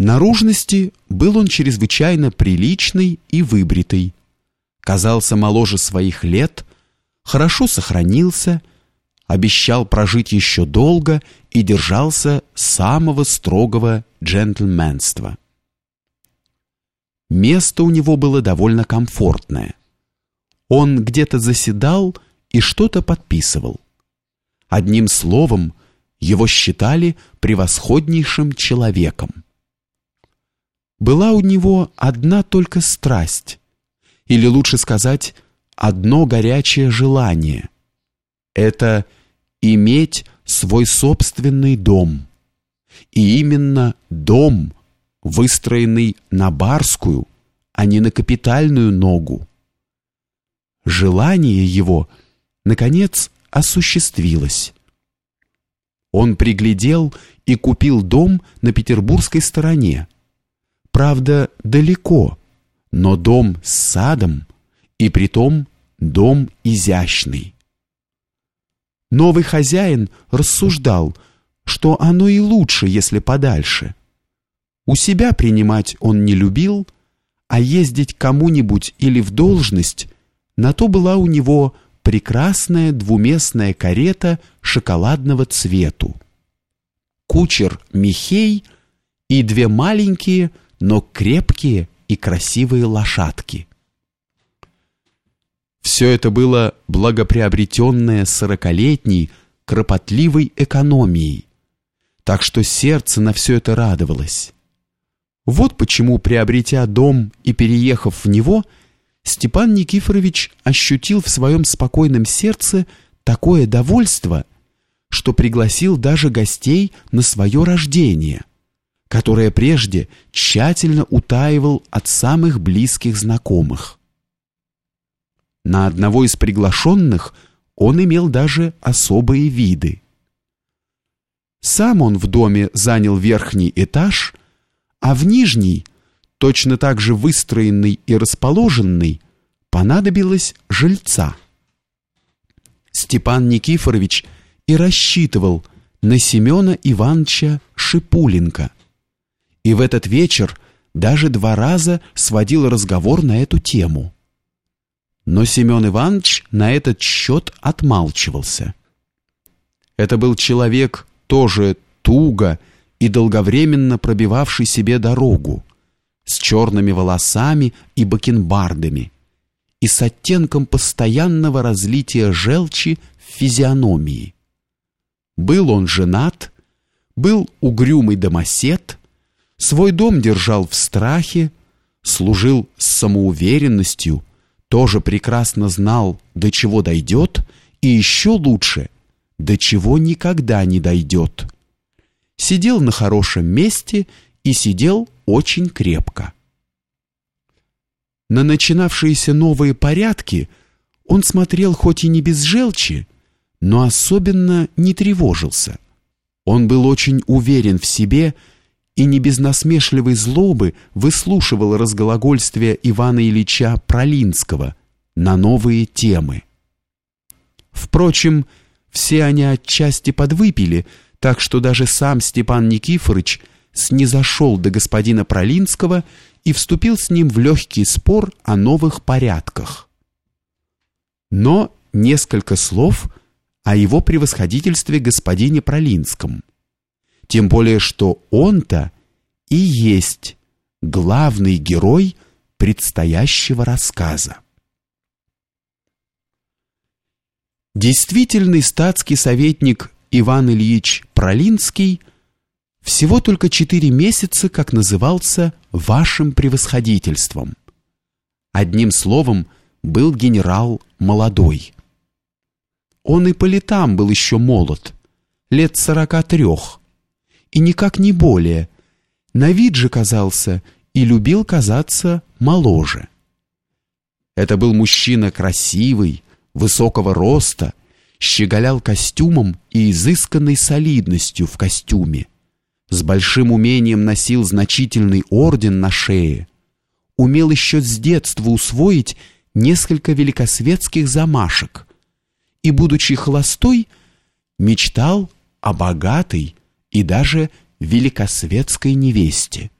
Наружности был он чрезвычайно приличный и выбритый. Казался моложе своих лет, хорошо сохранился, обещал прожить еще долго и держался самого строгого джентльменства. Место у него было довольно комфортное. Он где-то заседал и что-то подписывал. Одним словом, его считали превосходнейшим человеком. Была у него одна только страсть, или лучше сказать, одно горячее желание. Это иметь свой собственный дом. И именно дом, выстроенный на барскую, а не на капитальную ногу. Желание его, наконец, осуществилось. Он приглядел и купил дом на петербургской стороне. Правда, далеко, но дом с садом, и притом дом изящный. Новый хозяин рассуждал, что оно и лучше, если подальше. У себя принимать он не любил, а ездить кому-нибудь или в должность, на то была у него прекрасная двуместная карета шоколадного цвету. Кучер Михей и две маленькие, но крепкие и красивые лошадки. Все это было благоприобретенное сорокалетней, кропотливой экономией, так что сердце на все это радовалось. Вот почему, приобретя дом и переехав в него, Степан Никифорович ощутил в своем спокойном сердце такое довольство, что пригласил даже гостей на свое рождение, которое прежде тщательно утаивал от самых близких знакомых. На одного из приглашенных он имел даже особые виды. Сам он в доме занял верхний этаж, а в нижний точно так же выстроенный и расположенный, понадобилось жильца. Степан Никифорович и рассчитывал на Семена Ивановича Шипуленко. И в этот вечер даже два раза сводил разговор на эту тему. Но Семен Иванович на этот счет отмалчивался. Это был человек тоже туго и долговременно пробивавший себе дорогу с черными волосами и бакенбардами и с оттенком постоянного разлития желчи в физиономии. Был он женат, был угрюмый домосед, свой дом держал в страхе, служил с самоуверенностью, тоже прекрасно знал, до чего дойдет, и еще лучше, до чего никогда не дойдет. Сидел на хорошем месте и сидел очень крепко. На начинавшиеся новые порядки он смотрел хоть и не без желчи, но особенно не тревожился. Он был очень уверен в себе и не без насмешливой злобы выслушивал разглагольствие Ивана Ильича Пролинского на новые темы. Впрочем, все они отчасти подвыпили, так что даже сам Степан Никифорович снизошел до господина Пролинского и вступил с ним в легкий спор о новых порядках. Но несколько слов о его превосходительстве господине Пролинском. Тем более, что он-то и есть главный герой предстоящего рассказа. Действительный статский советник Иван Ильич Пролинский всего только четыре месяца, как назывался вашим превосходительством. Одним словом, был генерал молодой. Он и по летам был еще молод, лет сорока трех, и никак не более. На вид же казался и любил казаться моложе. Это был мужчина красивый, высокого роста, щеголял костюмом и изысканной солидностью в костюме с большим умением носил значительный орден на шее, умел еще с детства усвоить несколько великосветских замашек и, будучи холостой, мечтал о богатой и даже великосветской невесте.